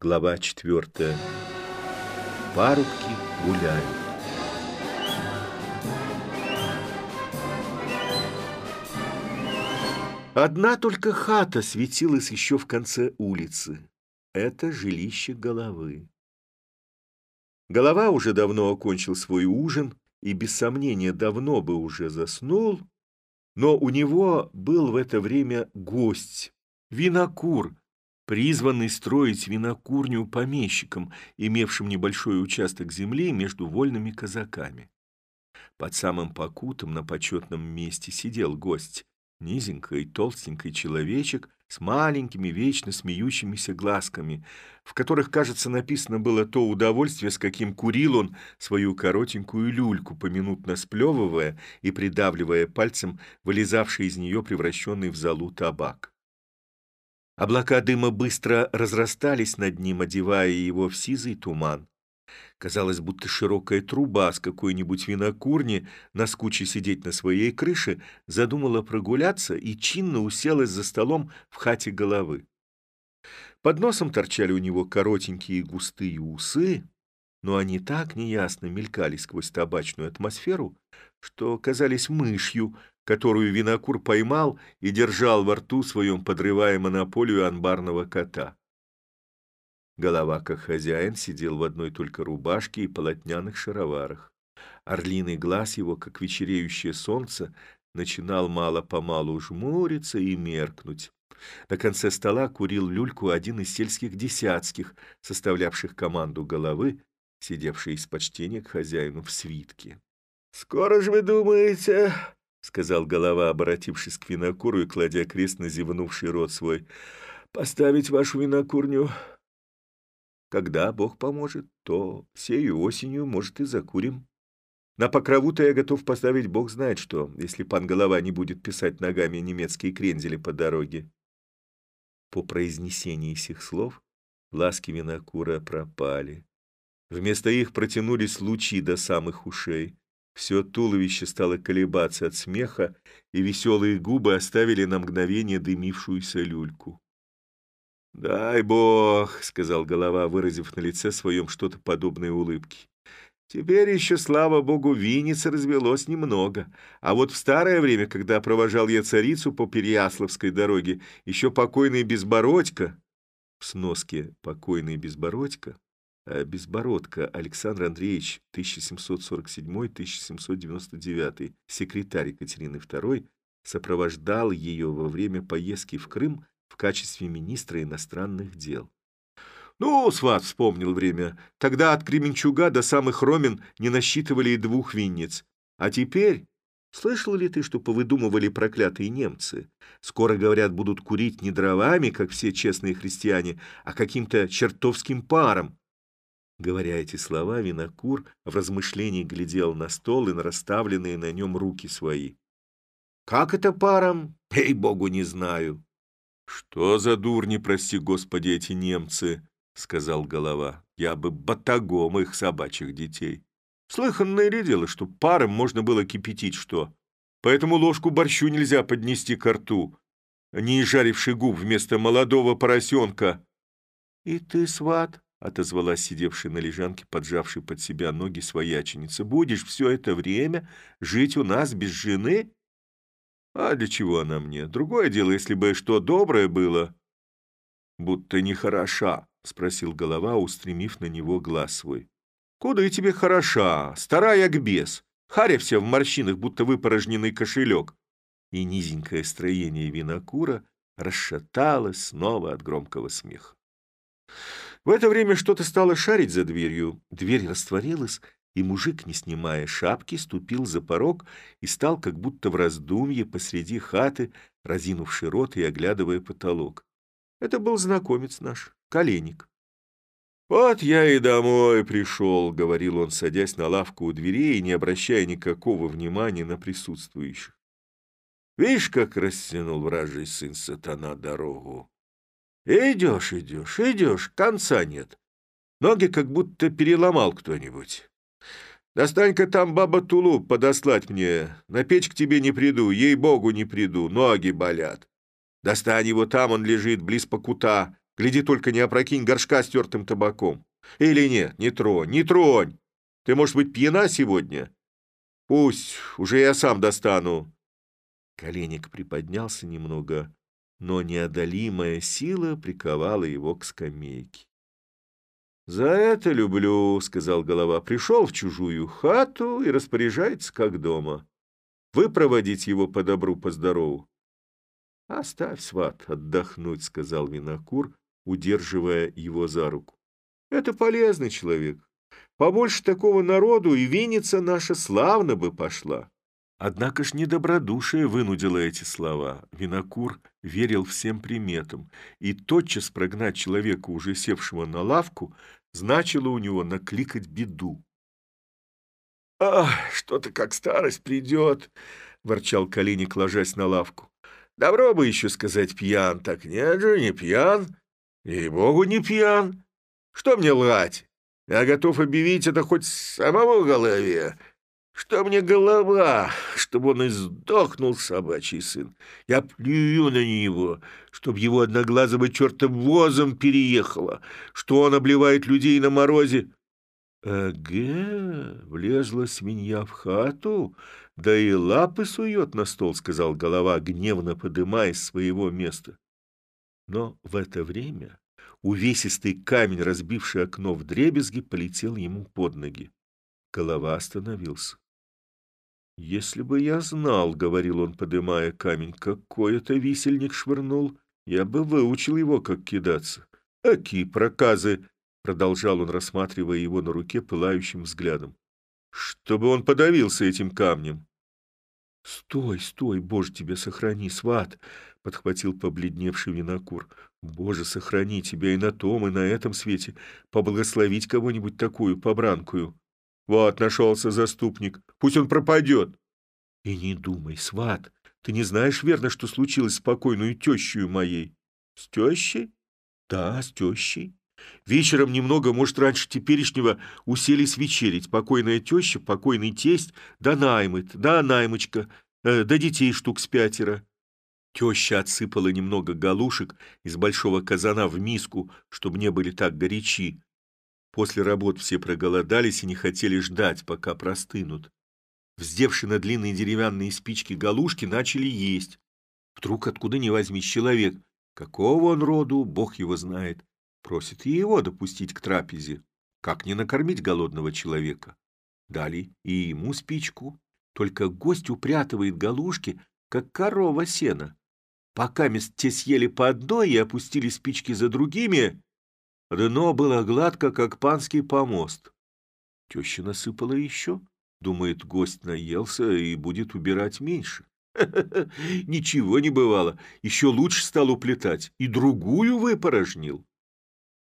Глава четвертая. Парубки гуляют. Одна только хата светилась еще в конце улицы. Это жилище головы. Голова уже давно окончил свой ужин и, без сомнения, давно бы уже заснул, но у него был в это время гость, винокур, призванный строить винокурню помещикам, имевшим небольшой участок земли между вольными казаками. Под самым покутом на почетном месте сидел гость, низенький толстенький человечек с маленькими вечно смеющимися глазками, в которых, кажется, написано было то удовольствие, с каким курил он свою коротенькую люльку, поминутно сплевывая и придавливая пальцем вылезавший из нее превращенный в золу табак. Облака дыма быстро разрастались над ним, одевая его в сизый туман. Казалось, будто широкая труба с какой-нибудь винокурни, наскуче сидеть на своей крыше, задумала прогуляться и чинно уселась за столом в хате головы. Под носом торчали у него коротенькие густые усы, но они так неясно мелькали сквозь табачную атмосферу, что казались мышью, которую винокур поймал и держал во рту своем, подрывая монополию анбарного кота. Голова, как хозяин, сидел в одной только рубашке и полотняных шароварах. Орлиный глаз его, как вечереющее солнце, начинал мало-помалу жмуриться и меркнуть. На конце стола курил люльку один из сельских десятских, составлявших команду головы, сидевший из почтения к хозяину в свитке. «Скоро же вы думаете, — сказал голова, обратившись к винокуру и кладя крест на зевнувший рот свой. — Поставить вашу винокурню? Когда Бог поможет, то сею осенью, может, и закурим. На покрову-то я готов поставить Бог знает что, если пан голова не будет писать ногами немецкие крензели по дороге. По произнесении сих слов ласки винокура пропали. Вместо их протянулись лучи до самых ушей. Все туловище стало колебаться от смеха, и веселые губы оставили на мгновение дымившуюся люльку. «Дай бог», — сказал голова, выразив на лице своем что-то подобное улыбке. «Теперь еще, слава богу, винниц развелось немного. А вот в старое время, когда провожал я царицу по Переяславской дороге, еще покойный Безбородько...» В сноске «покойный Безбородько» Безбородко Александр Андреевич, 1747-1799, секретарь Екатерины II, сопровождал ее во время поездки в Крым в качестве министра иностранных дел. «Ну, сват вспомнил время. Тогда от Кременчуга до самых Ромен не насчитывали и двух винниц. А теперь...» Слышал ли ты, что повыдумывали проклятые немцы? Скоро, говорят, будут курить не дровами, как все честные христиане, а каким-то чертовским паром. Говоря эти слова, винокур в размышлении глядел на стол и на расставленные на нем руки свои. «Как это паром? Ей-богу, не знаю!» «Что за дурни, прости господи, эти немцы!» — сказал голова. «Я бы батагом их собачьих детей. Слыханное ли дело, что паром можно было кипятить что? Поэтому ложку борщу нельзя поднести к рту, не изжаривший губ вместо молодого поросенка». «И ты, сват?» — отозвалась сидевшая на лежанке, поджавшей под себя ноги свояченица. «Будешь все это время жить у нас без жены?» «А для чего она мне? Другое дело, если бы что доброе было». «Будто нехороша», — спросил голова, устремив на него глаз свой. «Куда и тебе хороша? Старая к бес. Харя вся в морщинах, будто выпорожненный кошелек». И низенькое строение винокура расшаталось снова от громкого смеха. В это время что-то стало шарить за дверью. Дверь растворилась, и мужик, не снимая шапки, ступил за порог и стал как будто в раздумье посреди хаты, разинувший рот и оглядывая потолок. Это был знакомец наш, Коленник. «Вот я и домой пришел», — говорил он, садясь на лавку у дверей и не обращая никакого внимания на присутствующих. «Видишь, как растянул вражий сын сатана дорогу? Идешь, идешь, идешь, конца нет. Ноги как будто переломал кто-нибудь. Достань-ка там баба Тулу подослать мне. На печь к тебе не приду, ей-богу не приду, ноги болят. Достань его там, он лежит, близ покута, Гляди только не опрокинь горшка с тертым табаком. Или нет, не тронь, не тронь. Ты, может быть, пьяна сегодня? Пусть, уже я сам достану. Коленник приподнялся немного, но неодолимая сила приковала его к скамейке. «За это люблю», — сказал голова. «Пришел в чужую хату и распоряжается, как дома. Вы проводить его по добру, по здорову». «Оставь, сват, отдохнуть», — сказал Винокур, удерживая его за руку. «Это полезный человек. Побольше такого народу, и винница наша славно бы пошла». Однако ж недобродушие вынудило эти слова. Винокур верил всем приметам, и тотчас прогнать человека, уже севшего на лавку, значило у него накликать беду. «Ах, что-то как старость придет!» — ворчал Калиник, ложась на лавку. «Добро бы еще сказать пьян, так нет же, не пьян. Ей-богу, не пьян. Что мне лгать? Я готов объявить это хоть самому голове. Что мне голова, чтобы он и сдохнул, собачий сын? Я плюю на него, чтобы его одноглазого черта возом переехало, что он обливает людей на морозе. «Эге, влезла свинья в хату, да и лапы сует на стол», — сказал голова, гневно подымаясь с своего места. Но в это время увесистый камень, разбивший окно в дребезги, полетел ему под ноги. Голова остановился. «Если бы я знал, — говорил он, подымая камень, — какой это висельник швырнул, я бы выучил его, как кидаться. Какие проказы!» — продолжал он, рассматривая его на руке пылающим взглядом. «Чтобы он подавился этим камнем!» «Стой, стой, Боже, тебя сохрани, сват!» — подхватил побледневший винокур. «Боже, сохрани тебя и на том, и на этом свете, поблагословить кого-нибудь такую побранкую!» Вот, нашелся заступник. Пусть он пропадет. И не думай, сват, ты не знаешь верно, что случилось с покойную тещей моей? С тещей? Да, с тещей. Вечером немного, может, раньше теперешнего, уселись вечерить. Покойная теща, покойный тесть, да наймыт, да наймочка, э, да детей штук с пятеро. Теща отсыпала немного галушек из большого казана в миску, чтобы не были так горячи. После работ все проголодались и не хотели ждать, пока простынут. Вздевши на длинные деревянные спички галушки, начали есть. Вдруг откуда ни возьмись человек, какого он роду, бог его знает, просит и его допустить к трапезе. Как не накормить голодного человека? Дали и ему спичку. Только гость упрятывает галушки, как корова сена. Пока те съели по одной и опустили спички за другими, Дно было гладко, как панский помост. Теща насыпала еще. Думает, гость наелся и будет убирать меньше. Ничего не бывало. Еще лучше стал уплетать. И другую выпорожнил.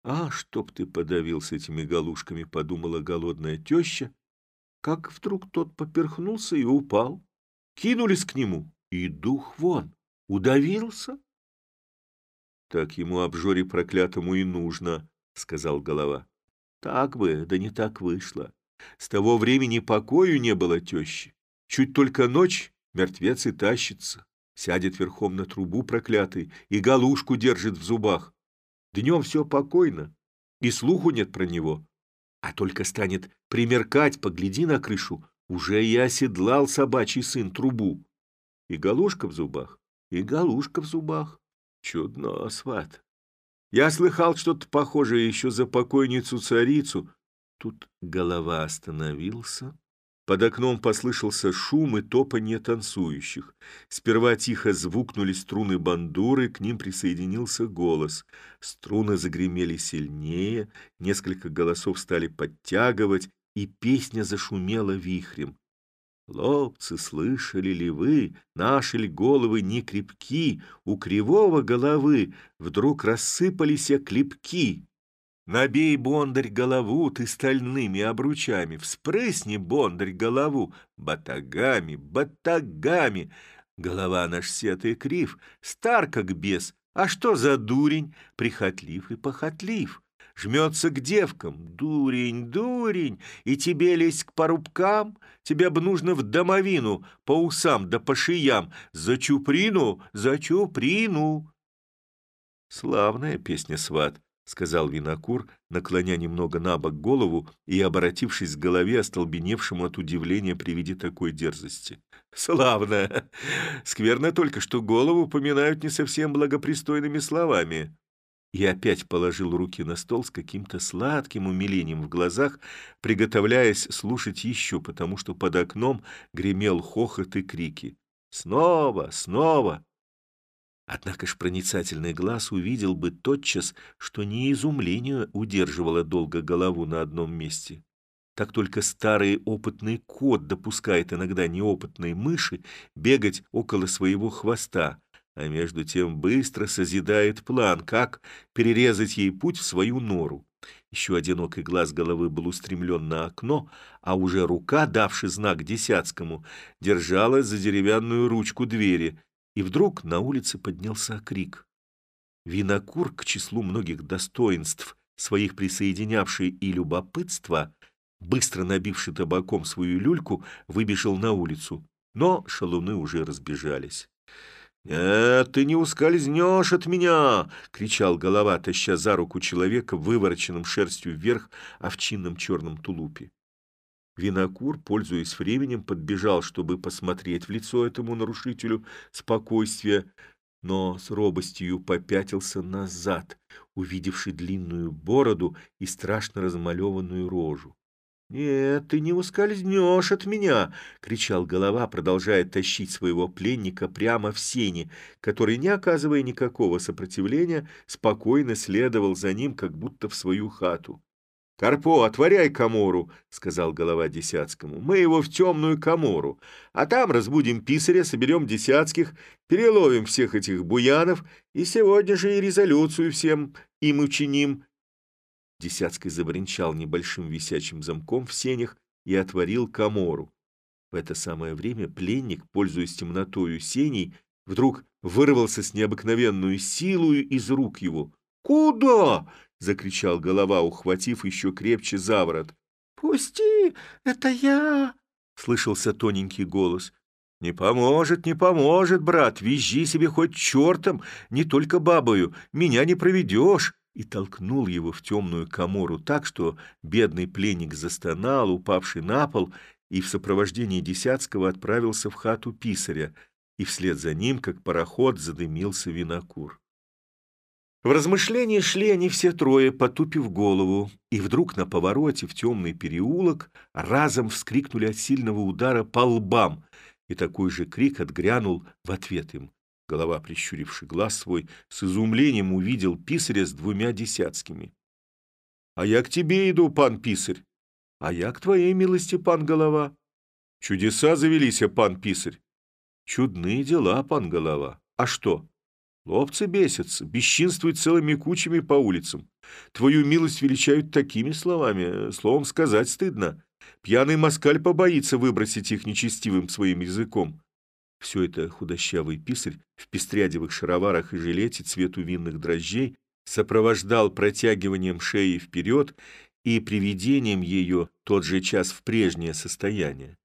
А, чтоб ты подавился этими галушками, подумала голодная теща, как вдруг тот поперхнулся и упал. Кинулись к нему, и дух вон, удавился. Так ему обжоре проклятому и нужно, — сказал голова. Так бы, да не так вышло. С того времени покою не было тещи. Чуть только ночь, мертвец и тащится. Сядет верхом на трубу проклятый и галушку держит в зубах. Днем все покойно, и слуху нет про него. А только станет примеркать, погляди на крышу, уже и оседлал собачий сын трубу. И галушка в зубах, и галушка в зубах. Чудно, сват. Я слыхал что-то похожее еще за покойницу-царицу. Тут голова остановился. Под окном послышался шум и топанье танцующих. Сперва тихо звукнули струны бандуры, к ним присоединился голос. Струны загремели сильнее, несколько голосов стали подтягивать, и песня зашумела вихрем. Лобцы, слышали ли вы, наши ли головы не крепки, у кривого головы вдруг рассыпались клепки. Набей, бондарь, голову ты стальными обручами, вспрысни, бондарь, голову батагами, батагами. Голова наш сетый крив, стар как бес, а что за дурень, прихотлив и похотлив жмется к девкам. Дурень, дурень, и тебе лезть к порубкам? Тебе бы нужно в домовину, по усам да по шиям, за чуприну, за чуприну. «Славная песня, сват», — сказал Винокур, наклоня немного на бок голову и обратившись к голове, остолбеневшему от удивления при виде такой дерзости. «Славная! Скверно только, что голову поминают не совсем благопристойными словами». И опять положил руки на стол с каким-то сладким умилением в глазах, приготовляясь слушать еще, потому что под окном гремел хохот и крики. «Снова! Снова!» Однако ж проницательный глаз увидел бы тотчас, что не изумление удерживало долго голову на одном месте. Так только старый опытный кот допускает иногда неопытной мыши бегать около своего хвоста, а между тем быстро созидает план, как перерезать ей путь в свою нору. Еще одинокий глаз головы был устремлен на окно, а уже рука, давший знак Десятскому, держалась за деревянную ручку двери — и вдруг на улице поднялся крик. Винокур, к числу многих достоинств, своих присоединявший и любопытство, быстро набивший табаком свою люльку, выбежал на улицу. Но шалуны уже разбежались. «Нет, ты не ускользнешь от меня!» — кричал голова, таща за руку человека в вывороченном шерстью вверх овчинном черном тулупе. Винокур, пользуясь временем, подбежал, чтобы посмотреть в лицо этому нарушителю спокойствия, но с робостью попятился назад, увидевший длинную бороду и страшно размалеванную рожу. «Нет, ты не ускользнешь от меня!» — кричал голова, продолжая тащить своего пленника прямо в сени, который, не оказывая никакого сопротивления, спокойно следовал за ним, как будто в свою хату. «Карпо, отворяй комору», — сказал голова Десятскому. «Мы его в темную комору, а там разбудим писаря, соберем Десятских, переловим всех этих буянов и сегодня же и резолюцию всем им учиним». Десятский забринчал небольшим висячим замком в сенях и отворил комору. В это самое время пленник, пользуясь темнотою сеней, вдруг вырвался с необыкновенную силою из рук его. «Куда?» — закричал голова, ухватив еще крепче за ворот. «Пусти, это я!» — слышался тоненький голос. «Не поможет, не поможет, брат, визжи себе хоть чертом, не только бабою, меня не проведешь!» И толкнул его в темную комору так, что бедный пленник застонал, упавший на пол, и в сопровождении Десятского отправился в хату писаря, и вслед за ним, как пароход, задымился винокур. В размышления шли они все трое, потупив голову, и вдруг на повороте в темный переулок разом вскрикнули от сильного удара по лбам, и такой же крик отгрянул в ответ им. Голова, прищуривший глаз свой, с изумлением увидел писаря с двумя десятскими. «А я к тебе иду, пан писарь!» «А я к твоей милости, пан голова!» «Чудеса завелись, пан писарь!» «Чудные дела, пан голова! А что?» Ловцы бесятся, бесчинствуют целыми кучами по улицам. Твою милость величают такими словами, словом сказать стыдно. Пьяный москаль побоится выбросить их нечестивым своим языком. Все это худощавый писарь в пестрядевых шароварах и жилете цвету винных дрожжей сопровождал протягиванием шеи вперед и приведением ее тот же час в прежнее состояние.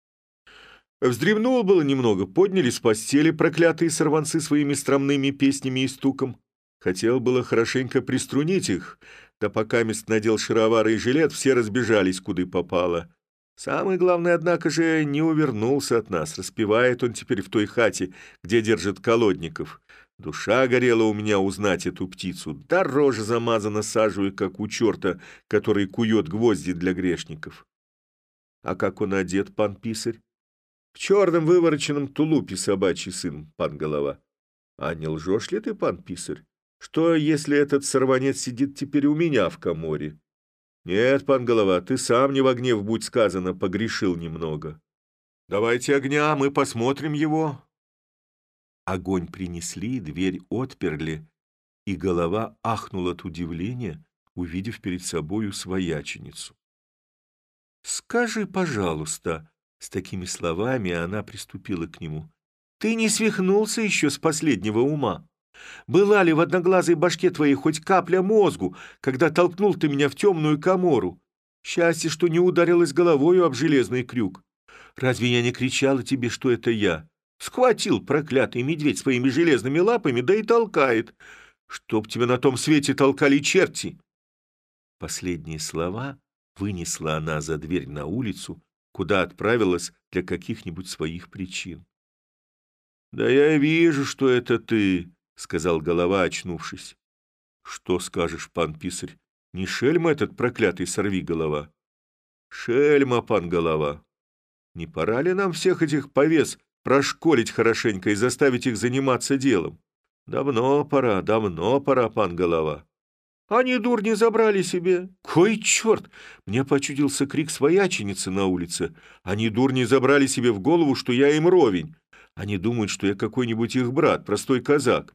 Вздремнул было немного, подняли с постели проклятые сорванцы своими стромными песнями и стуком. Хотел было хорошенько приструнить их, да пока мест надел шаровары и жилет, все разбежались, куда попало. Самый главный, однако же, не увернулся от нас. Распевает он теперь в той хате, где держит колодников. Душа горела у меня узнать эту птицу. Да рожа замазана сажей, как у черта, который кует гвозди для грешников. А как он одет, пан писарь? В черном вывороченном тулупе собачий сын, пан голова. А не лжешь ли ты, пан писарь? Что, если этот сорванец сидит теперь у меня в коморе? Нет, пан голова, ты сам не в гнев, будь сказано, погрешил немного. Давайте огня, мы посмотрим его. Огонь принесли, дверь отперли, и голова ахнула от удивления, увидев перед собою свояченицу. «Скажи, пожалуйста», с такими словами она приступила к нему. «Ты не свихнулся еще с последнего ума? Была ли в одноглазой башке твоей хоть капля мозгу, когда толкнул ты меня в темную комору? Счастье, что не ударилась головою об железный крюк. Разве я не кричала тебе, что это я? Схватил проклятый медведь своими железными лапами, да и толкает. чтоб тебя на том свете толкали черти!» Последние слова вынесла она за дверь на улицу, куда отправилась для каких-нибудь своих причин. «Да я вижу, что это ты», — сказал голова, очнувшись. «Что скажешь, пан писарь, не шельма этот проклятый сорви голова?» «Шельма, пан голова. Не пора ли нам всех этих повес прошколить хорошенько и заставить их заниматься делом? Давно пора, давно пора, пан голова». Они, дурни, забрали себе. Кой черт! Мне почудился крик свояченицы на улице. Они, дурни, забрали себе в голову, что я им ровень. Они думают, что я какой-нибудь их брат, простой казак.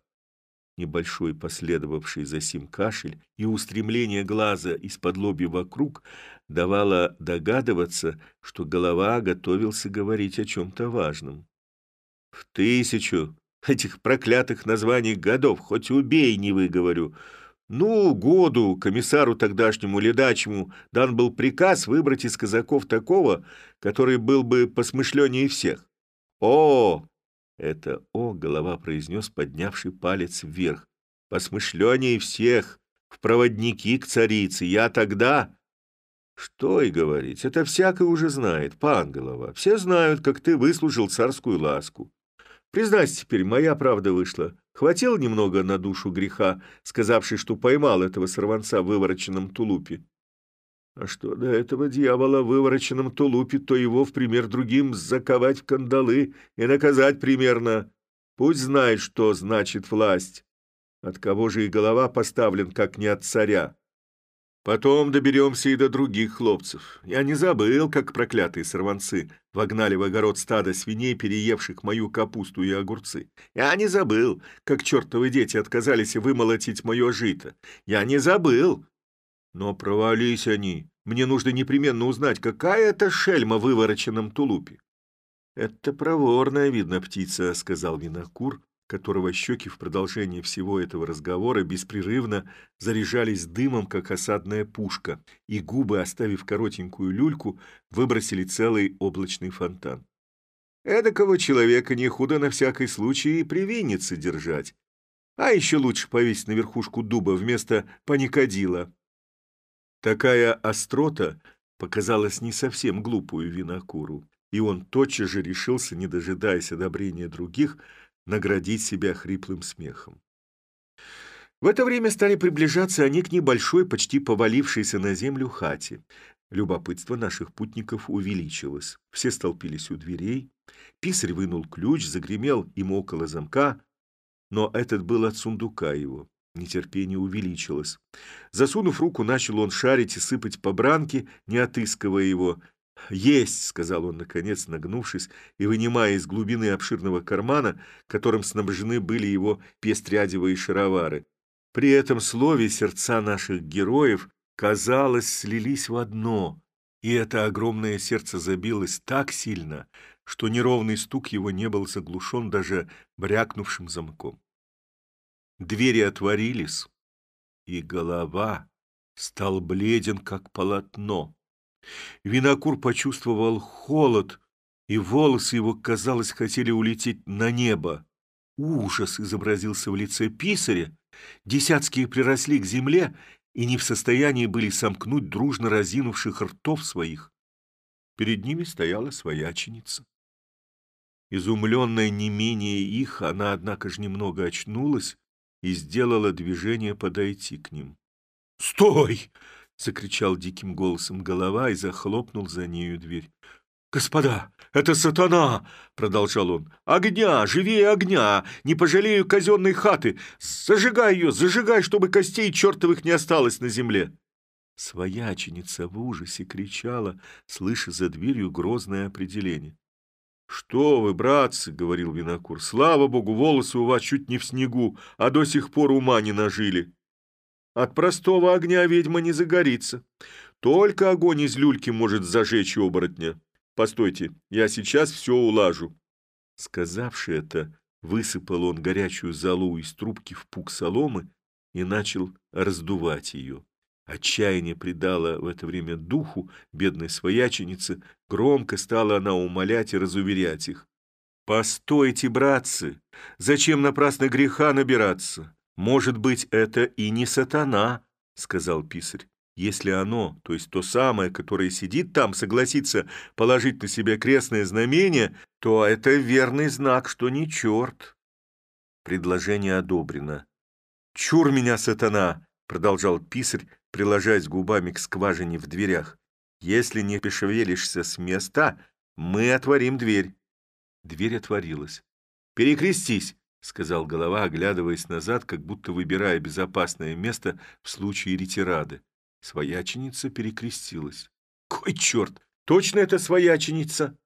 Небольшой последовавший за сим кашель и устремление глаза из-под лоби вокруг давало догадываться, что голова готовился говорить о чем-то важном. В тысячу этих проклятых названий годов хоть убей, не выговорю. Ну, году комиссару тогдашнему ледачему дан был приказ выбрать из казаков такого, который был бы посмышленнее всех. О, это «о» голова произнес, поднявший палец вверх. «Посмышленнее всех, в проводники к царице, я тогда...» «Что и говорить, это всякий уже знает, пан голова. Все знают, как ты выслужил царскую ласку. Признайся теперь, моя правда вышла. Хватил немного на душу греха, сказавший, что поймал этого сорванца в вывороченном тулупе. А что до этого дьявола в вывороченном тулупе, то его в пример другим заковать в кандалы и наказать примерно. Пусть знает, что значит власть. От кого же и голова поставлен, как не от царя. Потом доберемся и до других хлопцев. Я не забыл, как проклятые сорванцы вогнали в огород стадо свиней, переевших мою капусту и огурцы. Я не забыл, как чертовы дети отказались вымолотить мое жито. Я не забыл. Но провались они. Мне нужно непременно узнать, какая это шельма в вывороченном тулупе. «Это проворная, видно, птица», — сказал Винокур, которого щеки в продолжении всего этого разговора беспрерывно заряжались дымом, как осадная пушка, и губы, оставив коротенькую люльку, выбросили целый облачный фонтан. Эдакого человека не худо на всякий случай и привиниться держать. А еще лучше повесить на верхушку дуба вместо паникодила. Такая острота показалась не совсем глупую винокуру, и он тотчас же решился, не дожидаясь одобрения других, наградить себя хриплым смехом. В это время стали приближаться они к небольшой, почти повалившейся на землю хате. Любопытство наших путников увеличилось. Все столпились у дверей. Писарь вынул ключ, загремел им около замка, но этот был от сундука его. Нетерпение увеличилось. Засунув руку, начал он шарить и сыпать по бранке, не отыскивая его. «Есть!» — сказал он, наконец, нагнувшись и вынимая из глубины обширного кармана, которым снабжены были его пестрядевые шаровары. При этом слове сердца наших героев, казалось, слились в одно, и это огромное сердце забилось так сильно, что неровный стук его не был заглушен даже брякнувшим замком. Двери отворились, и голова стал бледен, как полотно. Винокур почувствовал холод, и волосы его, казалось, хотели улететь на небо. Ужас изобразился в лице писаря. Десятские приросли к земле и не в состоянии были сомкнуть дружно разинувших ртов своих. Перед ними стояла свояченица. Изумленная не менее их, она, однако же, немного очнулась и сделала движение подойти к ним. «Стой!» закричал диким голосом голова и захлопнул за нею дверь. «Господа, это сатана!» — продолжал он. «Огня! Живее огня! Не пожалею казенной хаты! Зажигай ее! Зажигай, чтобы костей чертовых не осталось на земле!» Свояченица в ужасе кричала, слыша за дверью грозное определение. «Что вы, братцы!» — говорил Винокур. «Слава богу, волосы у вас чуть не в снегу, а до сих пор ума не нажили!» От простого огня ведьма не загорится. Только огонь из люльки может зажечь оборотня. Постойте, я сейчас все улажу. Сказавши это, высыпал он горячую золу из трубки в пук соломы и начал раздувать ее. Отчаяние придало в это время духу бедной свояченицы, громко стала она умолять и разуверять их. «Постойте, братцы! Зачем напрасно греха набираться? Может быть, это и не сатана, сказал писарь. Если оно, то есть то самое, которое сидит там, согласится положить на себя крестное знамение, то это верный знак, что не черт. Предложение одобрено. «Чур меня, сатана!» — продолжал писарь, приложаясь губами к скважине в дверях. «Если не пошевелишься с места, мы отворим дверь». Дверь отворилась. «Перекрестись!» — сказал голова, оглядываясь назад, как будто выбирая безопасное место в случае ретирады. Свояченица перекрестилась. «Кой черт! Точно это свояченица?»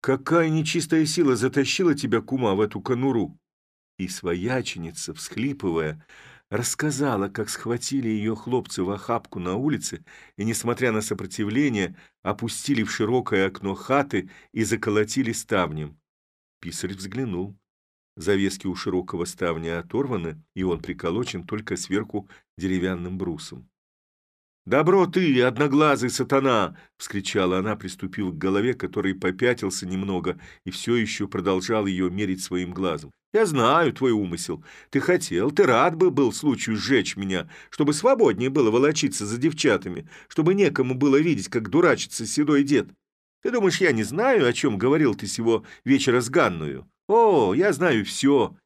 «Какая нечистая сила затащила тебя, кума, в эту конуру?» И свояченица, всхлипывая, рассказала, как схватили ее хлопцы в охапку на улице и, несмотря на сопротивление, опустили в широкое окно хаты и заколотили ставнем. Писарь взглянул. Завески у широкого ставня оторваны, и он приколочен только сверху деревянным брусом. «Добро ты, одноглазый сатана!» — вскричала она, приступив к голове, который попятился немного и все еще продолжал ее мерить своим глазом. «Я знаю твой умысел. Ты хотел, ты рад бы был случаю сжечь меня, чтобы свободнее было волочиться за девчатами, чтобы некому было видеть, как дурачится седой дед. Ты думаешь, я не знаю, о чем говорил ты сего вечера с Ганную? О, я знаю все.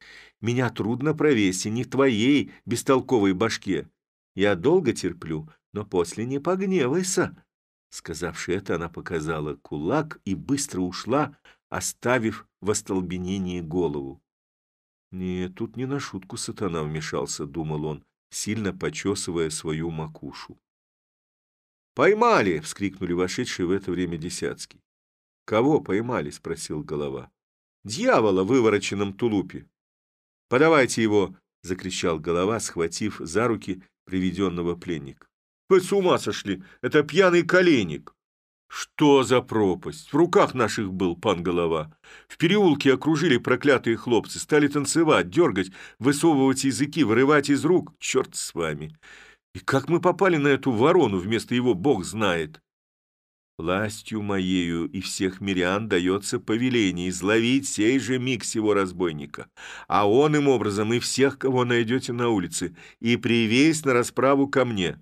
Меня трудно провести не в твоей бестолковой башке. Я долго терплю, но после не погневайся». Сказавши это, она показала кулак и быстро ушла, оставив в остолбенении голову. «Нет, тут не на шутку сатана вмешался», — думал он, сильно почесывая свою макушу. «Поймали!» — вскрикнули вошедшие в это время десятский. «Кого поймали?» — спросил голова. «Дьявола в вывороченном тулупе!» «Подавайте его!» — закричал голова, схватив за руки приведенного пленника. Вы с ума сошли! Это пьяный коленник!» «Что за пропасть? В руках наших был, пан голова. В переулке окружили проклятые хлопцы, стали танцевать, дергать, высовывать языки, вырывать из рук. Черт с вами! И как мы попали на эту ворону, вместо его бог знает!» Властью моею и всех мирян дается повеление изловить сей же миг сего разбойника, а он им образом и всех, кого найдете на улице, и привесь на расправу ко мне.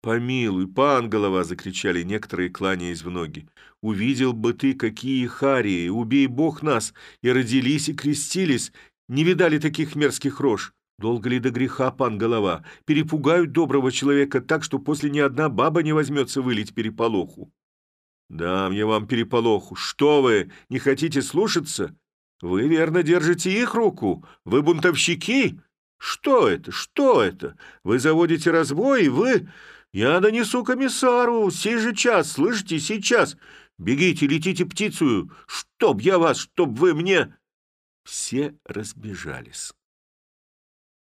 «Помилуй, пан голова!» — закричали некоторые, кланяясь в ноги. «Увидел бы ты, какие харии! Убей Бог нас! И родились, и крестились! Не видали таких мерзких рож! Долго ли до греха, пан голова? Перепугают доброго человека так, что после ни одна баба не возьмется вылить переполоху!» «Дам я вам переполоху! Что вы, не хотите слушаться? Вы верно держите их руку? Вы бунтовщики? Что это? Что это? Вы заводите разбой, вы...» Я донесу комиссару, сей же час, слышите, сейчас. Бегите, летите птицу, чтоб я вас, чтоб вы мне...» Все разбежались.